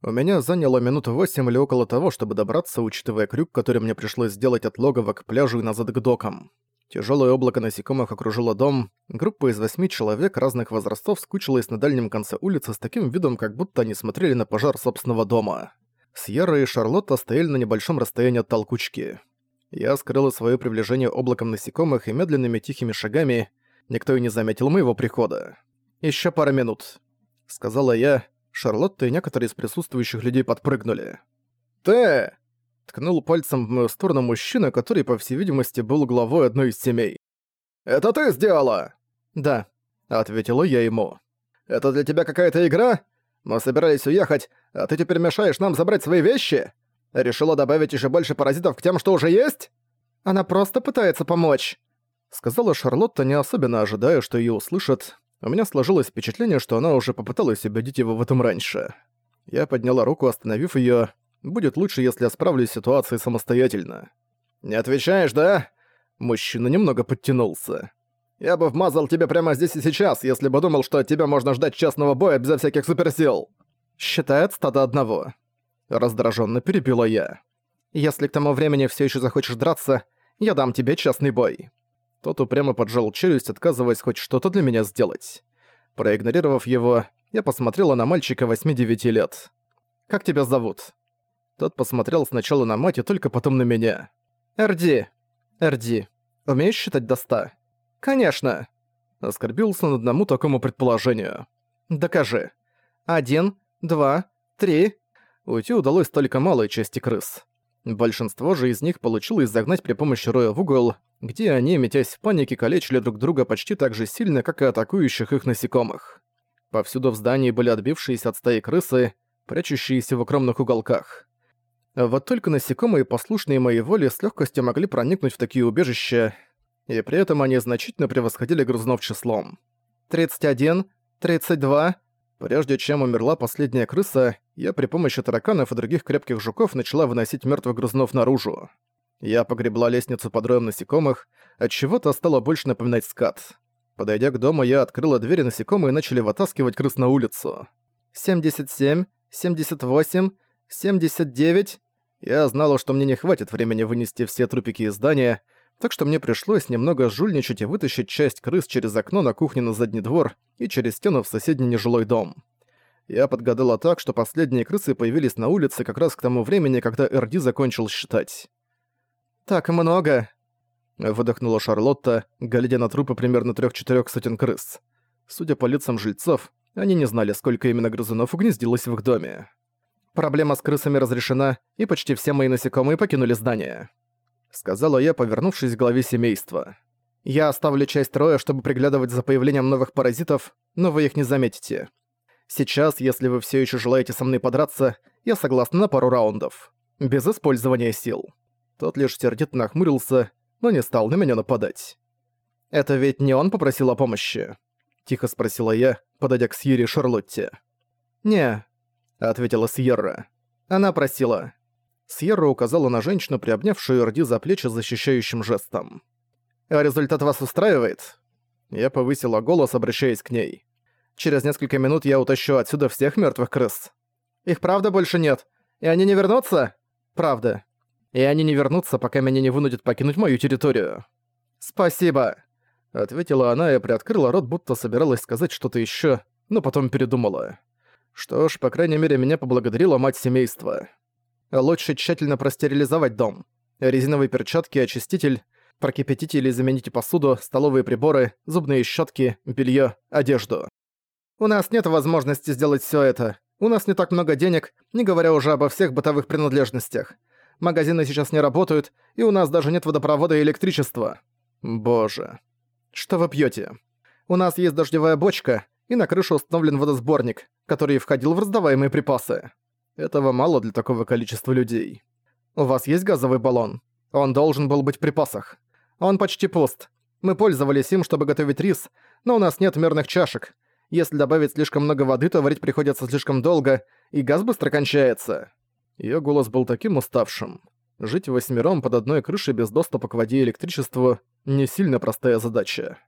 У меня заняло минут восемь или около того, чтобы добраться, учитывая крюк, который мне пришлось сделать от логова к пляжу и назад к докам. Тяжелое облако насекомых окружило дом. Группа из восьми человек разных возрастов скучилась на дальнем конце улицы с таким видом, как будто они смотрели на пожар собственного дома. Сьерра и Шарлотта стояли на небольшом расстоянии от толкучки. Я скрыла свое приближение облаком насекомых и медленными тихими шагами. Никто и не заметил моего прихода. Еще пара минут», — сказала я, Шарлотта и некоторые из присутствующих людей подпрыгнули. «Ты!» — ткнул пальцем в мою сторону мужчина, который, по всей видимости, был главой одной из семей. «Это ты сделала?» «Да», — ответила я ему. «Это для тебя какая-то игра? Мы собирались уехать, а ты теперь мешаешь нам забрать свои вещи? Решила добавить еще больше паразитов к тем, что уже есть?» «Она просто пытается помочь», — сказала Шарлотта, не особенно ожидая, что ее услышат, у меня сложилось впечатление, что она уже попыталась убедить его в этом раньше. Я подняла руку, остановив её. Будет лучше, если я справлюсь с ситуацией самостоятельно. «Не отвечаешь, да?» Мужчина немного подтянулся. «Я бы вмазал тебя прямо здесь и сейчас, если бы думал, что от тебя можно ждать частного боя безо всяких суперсил!» «Считает стадо одного». Раздражённо перебила я. «Если к тому времени всё ещё захочешь драться, я дам тебе частный бой». Тот упрямо поджал челюсть, отказываясь хоть что-то для меня сделать. Проигнорировав его, я посмотрела на мальчика 8-9 лет. «Как тебя зовут?» Тот посмотрел сначала на мать и только потом на меня. «Эрди. Эрди. Умеешь считать до ста?» «Конечно!» Оскорбился над одному такому предположению. «Докажи. Один, два, три...» Уйти удалось только малой части крыс. Большинство же из них получилось загнать при помощи роя в угол, где они, метясь в панике, калечили друг друга почти так же сильно, как и атакующих их насекомых. Повсюду в здании были отбившиеся от стаи крысы, прячущиеся в укромных уголках. Вот только насекомые, послушные моей воле, с легкостью могли проникнуть в такие убежища, и при этом они значительно превосходили грызнов числом. 31, 32... Прежде чем умерла последняя крыса, я при помощи тараканов и других крепких жуков начала выносить мертвых грызнов наружу. Я погребла лестницу под роем насекомых, от чего то стало больше напоминать скат. Подойдя к дому, я открыла двери насекомые начали вытаскивать крыс на улицу. 77, 78, 79... Я знала, что мне не хватит времени вынести все трупики из здания, так что мне пришлось немного жульничать и вытащить часть крыс через окно на кухне на задний двор и через стену в соседний нежилой дом. Я подгадала так, что последние крысы появились на улице как раз к тому времени, когда Эрди закончил считать. «Так много!» — выдохнула Шарлотта, глядя на трупы примерно трех-четырех сотен крыс. Судя по лицам жильцов, они не знали, сколько именно грызунов угнездилось в их доме. «Проблема с крысами разрешена, и почти все мои насекомые покинули здание», — сказала я, повернувшись к главе семейства. «Я оставлю часть роя, чтобы приглядывать за появлением новых паразитов, но вы их не заметите. Сейчас, если вы все еще желаете со мной подраться, я согласна на пару раундов. Без использования сил». Тот лишь сердито нахмурился, но не стал на меня нападать. «Это ведь не он попросил о помощи?» — тихо спросила я, подойдя к Сьерре Шарлотте. «Не», — ответила Сьерра. «Она просила». Сьерра указала на женщину, приобнявшую Эрди за плечи защищающим жестом. «А результат вас устраивает?» Я повысила голос, обращаясь к ней. «Через несколько минут я утащу отсюда всех мертвых крыс. Их правда больше нет? И они не вернутся?» «Правда и они не вернутся, пока меня не вынудят покинуть мою территорию. Спасибо, ответила она и приоткрыла рот, будто собиралась сказать что-то еще, но потом передумала. Что ж, по крайней мере, меня поблагодарила мать семейства. Лучше тщательно простерилизовать дом. Резиновые перчатки, очиститель, прокипятите или замените посуду, столовые приборы, зубные щетки, белье, одежду. У нас нет возможности сделать все это. У нас не так много денег, не говоря уже обо всех бытовых принадлежностях магазины сейчас не работают, и у нас даже нет водопровода и электричества. Боже. Что вы пьете? У нас есть дождевая бочка, и на крыше установлен водосборник, который входил в раздаваемые припасы. Этого мало для такого количества людей. У вас есть газовый баллон? Он должен был быть в припасах. Он почти пуст. Мы пользовались им, чтобы готовить рис, но у нас нет мерных чашек. Если добавить слишком много воды, то варить приходится слишком долго, и газ быстро кончается. Её голос был таким уставшим. Жить восьмером под одной крышей без доступа к воде и электричеству – не сильно простая задача.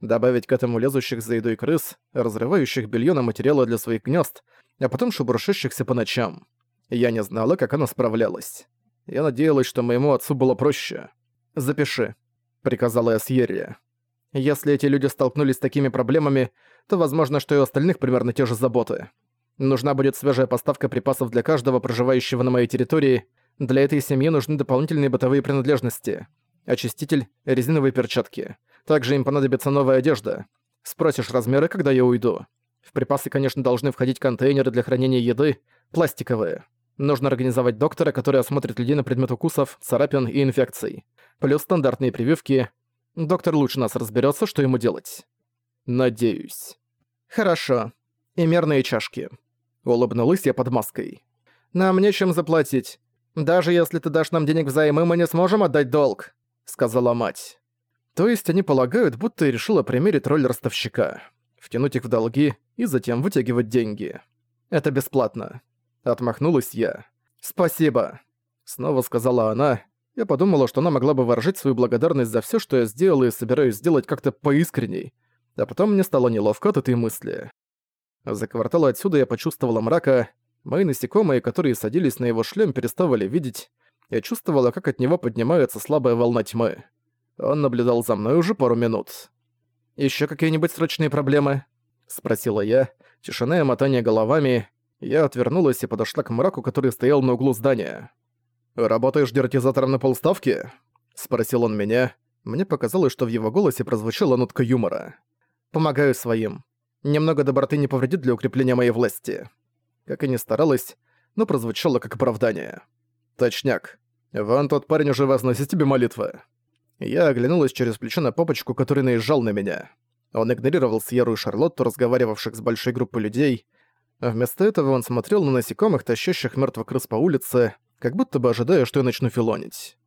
Добавить к этому лезущих за едой крыс, разрывающих белье на материалы для своих гнезд, а потом шебуршащихся по ночам. Я не знала, как она справлялась. Я надеялась, что моему отцу было проще. «Запиши», — приказала я Сьерри. «Если эти люди столкнулись с такими проблемами, то возможно, что и у остальных примерно те же заботы. Нужна будет свежая поставка припасов для каждого проживающего на моей территории. Для этой семьи нужны дополнительные бытовые принадлежности. Очиститель, резиновые перчатки. Также им понадобится новая одежда. Спросишь размеры, когда я уйду. В припасы, конечно, должны входить контейнеры для хранения еды, пластиковые. Нужно организовать доктора, который осмотрит людей на предмет укусов, царапин и инфекций. Плюс стандартные прививки. Доктор лучше нас разберется, что ему делать. Надеюсь. Хорошо. И мерные чашки. Улыбнулась я под маской. «Нам нечем заплатить. Даже если ты дашь нам денег взаймы, мы не сможем отдать долг», — сказала мать. То есть они полагают, будто я решила примерить роль ростовщика. Втянуть их в долги и затем вытягивать деньги. Это бесплатно. Отмахнулась я. «Спасибо», — снова сказала она. Я подумала, что она могла бы выражать свою благодарность за все, что я сделала и собираюсь сделать как-то поискренней. А потом мне стало неловко от этой мысли. За квартал отсюда я почувствовала мрака. Мои насекомые, которые садились на его шлем, переставали видеть. Я чувствовала, как от него поднимается слабая волна тьмы. Он наблюдал за мной уже пару минут. «Ещё какие-нибудь срочные проблемы?» — спросила я. Тишина и мотание головами. Я отвернулась и подошла к мраку, который стоял на углу здания. «Работаешь дератизатором на полставки?» — спросил он меня. Мне показалось, что в его голосе прозвучала нотка юмора. «Помогаю своим. Немного доброты не повредит для укрепления моей власти. Как и не старалась, но прозвучало как оправдание. Точняк. Вон тот парень уже возносит тебе молитвы. Я оглянулась через плечо на попочку, который наезжал на меня. Он игнорировал Сьеру и Шарлотту, разговаривавших с большой группой людей. А вместо этого он смотрел на насекомых, тащащих мертвых крыс по улице, как будто бы ожидая, что я начну филонить.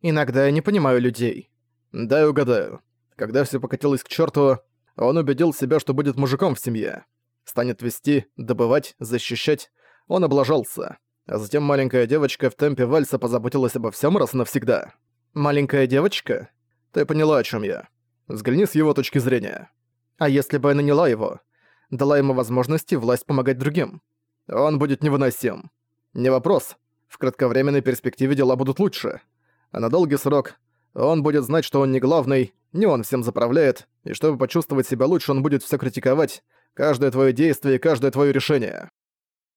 «Иногда я не понимаю людей». «Да, я угадаю. Когда все покатилось к черту, он убедил себя, что будет мужиком в семье. Станет вести, добывать, защищать. Он облажался. А затем маленькая девочка в темпе вальса позаботилась обо всем раз и навсегда. «Маленькая девочка? Ты поняла, о чем я. Взгляни с его точки зрения. А если бы я наняла его? Дала ему возможности власть помогать другим? Он будет невыносим. Не вопрос. В кратковременной перспективе дела будут лучше. А на долгий срок он будет знать, что он не главный, не он всем заправляет, и чтобы почувствовать себя лучше, он будет все критиковать, каждое твое действие и каждое твое решение.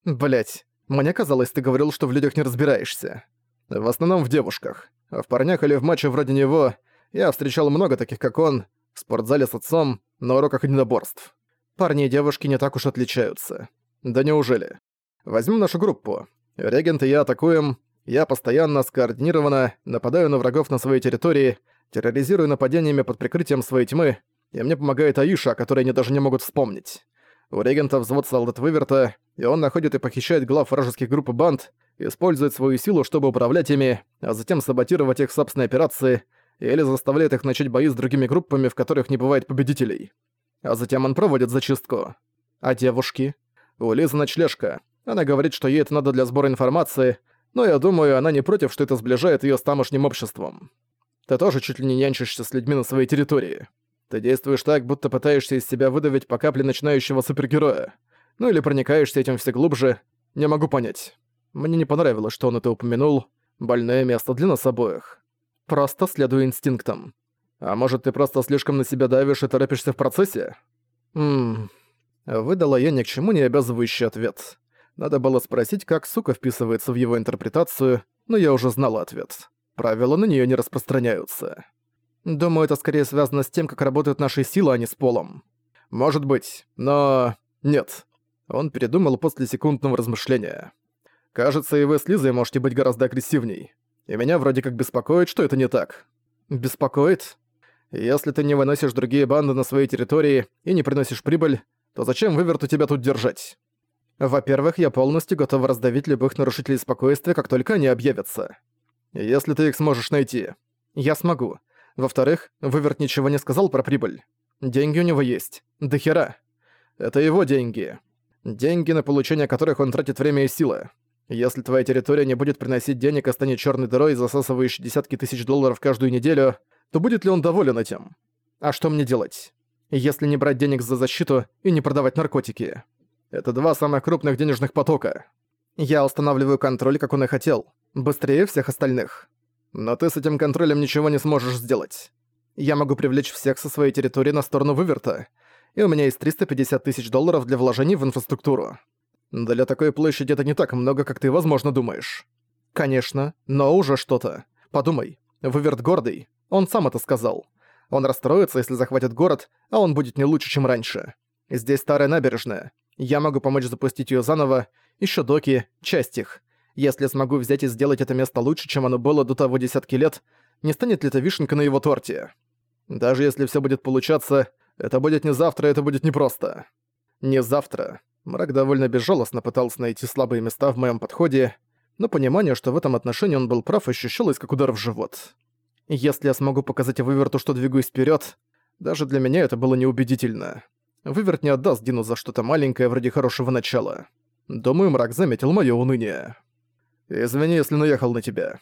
Блять, мне казалось, ты говорил, что в людях не разбираешься. В основном в девушках. А в парнях или в матче вроде него я встречал много таких, как он, в спортзале с отцом, на уроках единоборств. Парни и девушки не так уж отличаются. Да неужели? Возьмем нашу группу. Регент и я атакуем, я постоянно, скоординированно нападаю на врагов на своей территории, терроризирую нападениями под прикрытием своей тьмы, и мне помогает Аиша, о которой они даже не могут вспомнить. У регента взвод солдат выверта, и он находит и похищает глав вражеских групп и банд, использует свою силу, чтобы управлять ими, а затем саботировать их собственные операции, или заставляет их начать бои с другими группами, в которых не бывает победителей. А затем он проводит зачистку. А девушки? У Лизы ночлежка. Она говорит, что ей это надо для сбора информации, но я думаю, она не против, что это сближает её с тамошним обществом. Ты тоже чуть ли не нянчишься с людьми на своей территории. Ты действуешь так, будто пытаешься из себя выдавить по капле начинающего супергероя. Ну или проникаешься этим все глубже. Не могу понять. Мне не понравилось, что он это упомянул. Больное место для нас обоих. Просто следуй инстинктам. А может, ты просто слишком на себя давишь и торопишься в процессе? Ммм... Выдала я ни к чему не обязывающий ответ. Надо было спросить, как сука вписывается в его интерпретацию, но я уже знала ответ. Правила на нее не распространяются. Думаю, это скорее связано с тем, как работают наши силы, а не с полом. Может быть, но... нет. Он передумал после секундного размышления. Кажется, и вы с Лизой можете быть гораздо агрессивней. И меня вроде как беспокоит, что это не так. Беспокоит? Если ты не выносишь другие банды на своей территории и не приносишь прибыль, то зачем выверту тебя тут держать? Во-первых, я полностью готов раздавить любых нарушителей спокойствия, как только они объявятся. Если ты их сможешь найти. Я смогу. Во-вторых, Выверт ничего не сказал про прибыль. Деньги у него есть. До хера. Это его деньги. Деньги, на получение которых он тратит время и силы. Если твоя территория не будет приносить денег и станет черной дырой, засасывающей десятки тысяч долларов каждую неделю, то будет ли он доволен этим? А что мне делать? если не брать денег за защиту и не продавать наркотики. Это два самых крупных денежных потока. Я устанавливаю контроль, как он и хотел, быстрее всех остальных. Но ты с этим контролем ничего не сможешь сделать. Я могу привлечь всех со своей территории на сторону выверта, и у меня есть 350 тысяч долларов для вложений в инфраструктуру. Для такой площади это не так много, как ты, возможно, думаешь. Конечно, но уже что-то. Подумай, выверт гордый, он сам это сказал. Он расстроится, если захватит город, а он будет не лучше, чем раньше. Здесь старая набережная. Я могу помочь запустить её заново, ещё доки, часть их. Если смогу взять и сделать это место лучше, чем оно было до того десятки лет, не станет ли это вишенка на его торте? Даже если всё будет получаться, это будет не завтра, это будет непросто. Не завтра. Мрак довольно безжалостно пытался найти слабые места в моем подходе, но понимание, что в этом отношении он был прав, ощущалось как удар в живот. Если я смогу показать выверту, что двигаюсь вперед, даже для меня это было неубедительно. Выверт не отдаст Дину за что-то маленькое вроде хорошего начала. Думаю, мрак заметил мое уныние. «Извини, если наехал на тебя».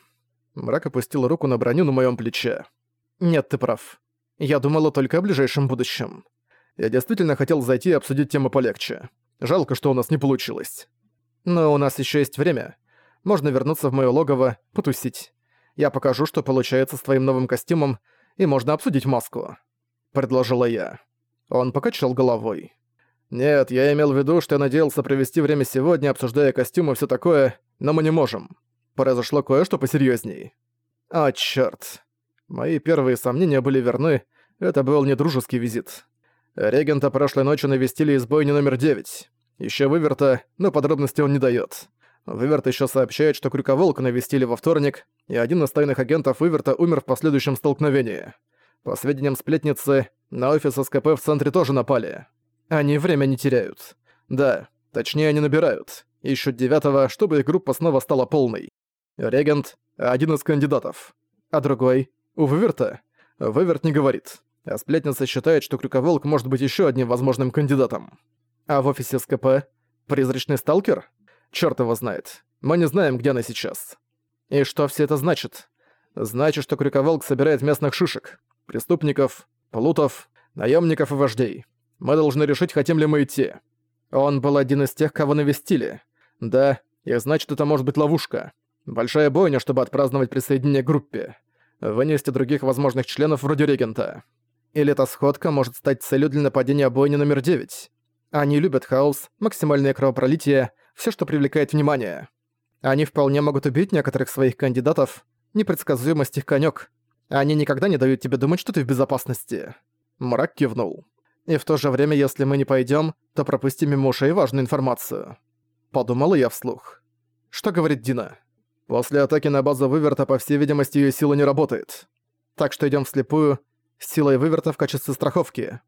Мрак опустил руку на броню на моем плече. «Нет, ты прав. Я думала только о ближайшем будущем. Я действительно хотел зайти и обсудить тему полегче. Жалко, что у нас не получилось. Но у нас еще есть время. Можно вернуться в моё логово, потусить. Я покажу, что получается с твоим новым костюмом, и можно обсудить маску», — предложила я. Он покачал головой. «Нет, я имел в виду, что я надеялся провести время сегодня, обсуждая костюмы и всё такое, но мы не можем. Произошло кое-что посерьёзней». «А, чёрт». Мои первые сомнения были верны, это был не дружеский визит. Регента прошлой ночью навестили из бойни номер 9. Ещё Выверта, но подробностей он не даёт. Выверт ещё сообщает, что Крюковолка навестили во вторник, и один из тайных агентов Выверта умер в последующем столкновении. По сведениям сплетницы, на офис СКП в центре тоже напали. Они время не теряют. Да, точнее они набирают. Ищут девятого, чтобы их группа снова стала полной. Регент — один из кандидатов. А другой — у Выверта. Выверт не говорит а сплетница считает, что Крюковолк может быть еще одним возможным кандидатом. А в офисе СКП — призрачный сталкер? Чёрт его знает. Мы не знаем, где она сейчас. И что все это значит? Значит, что Крюковолк собирает местных шишек, преступников, плутов, наемников и вождей. Мы должны решить, хотим ли мы идти. Он был один из тех, кого навестили. Да, и значит, это может быть ловушка. Большая бойня, чтобы отпраздновать присоединение к группе. Вынести других возможных членов вроде регента. Или эта сходка может стать целью для нападения бойни номер 9. Они любят хаос, максимальное кровопролитие, все, что привлекает внимание. Они вполне могут убить некоторых своих кандидатов, непредсказуемость их конёк. Они никогда не дают тебе думать, что ты в безопасности. Мрак кивнул. И в то же время, если мы не пойдем, то пропустим мимо ушей важную информацию. Подумала я вслух. Что говорит Дина? После атаки на базу Выверта, по всей видимости, ее сила не работает. Так что идем вслепую, силой выверта в качестве страховки.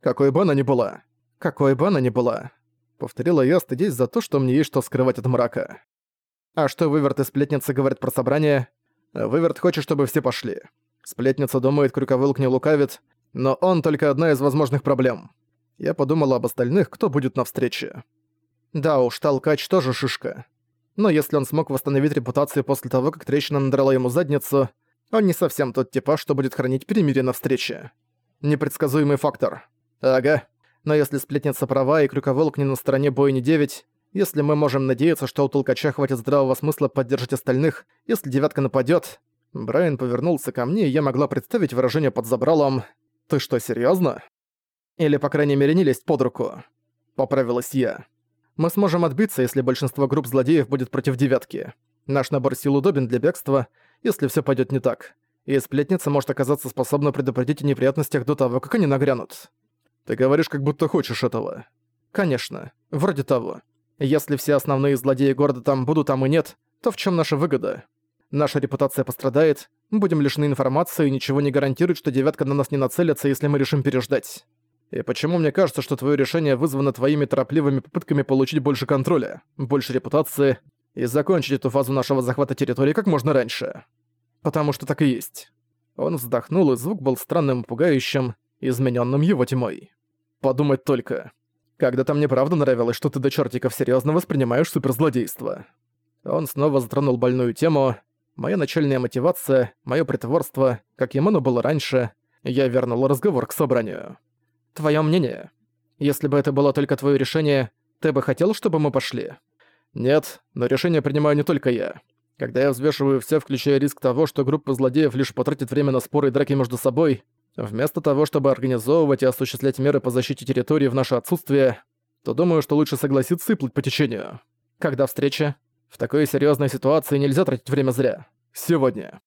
Какой бы она ни была. Какой бы она ни была. Повторила я, стыдясь за то, что мне есть что скрывать от мрака. А что выверт и сплетница говорят про собрание? Выверт хочет, чтобы все пошли. Сплетница думает, Крюковылк не лукавит, но он только одна из возможных проблем. Я подумала об остальных, кто будет на встрече. Да уж, Толкач тоже шишка. Но если он смог восстановить репутацию после того, как трещина надрала ему задницу, он не совсем тот типаж, что будет хранить перемирие на встрече. Непредсказуемый фактор. Ага. Но если сплетница права и крюковолк не на стороне бойни 9, если мы можем надеяться, что у толкача хватит здравого смысла поддержать остальных, если девятка нападёт... Брайан повернулся ко мне, и я могла представить выражение под забралом «Ты что, серьёзно?» Или, по крайней мере, не лезть под руку. Поправилась я. Мы сможем отбиться, если большинство групп злодеев будет против девятки. Наш набор сил удобен для бегства, если все пойдет не так. И сплетница может оказаться способна предупредить о неприятностях до того, как они нагрянут. Ты говоришь, как будто хочешь этого. Конечно, вроде того. Если все основные злодеи города там будут, там и нет, то в чем наша выгода? Наша репутация пострадает, будем лишены информации и ничего не гарантирует, что девятка на нас не нацелится, если мы решим переждать. И почему мне кажется, что твое решение вызвано твоими торопливыми попытками получить больше контроля, больше репутации и закончить эту фазу нашего захвата территории как можно раньше. Потому что так и есть. Он вздохнул, и звук был странным пугающим, измененным его тьмой. Подумать только. Когда-то мне правда нравилось, что ты до чертиков серьезно воспринимаешь суперзлодейство. Он снова затронул больную тему. Моя начальная мотивация, мое притворство, как ему оно было раньше, я вернул разговор к собранию. Твое мнение? Если бы это было только твое решение, ты бы хотел, чтобы мы пошли? Нет, но решение принимаю не только я. Когда я взвешиваю все, включая риск того, что группа злодеев лишь потратит время на споры и драки между собой, вместо того, чтобы организовывать и осуществлять меры по защите территории в наше отсутствие, то думаю, что лучше согласиться и плыть по течению. Когда встреча? В такой серьезной ситуации нельзя тратить время зря. Сегодня.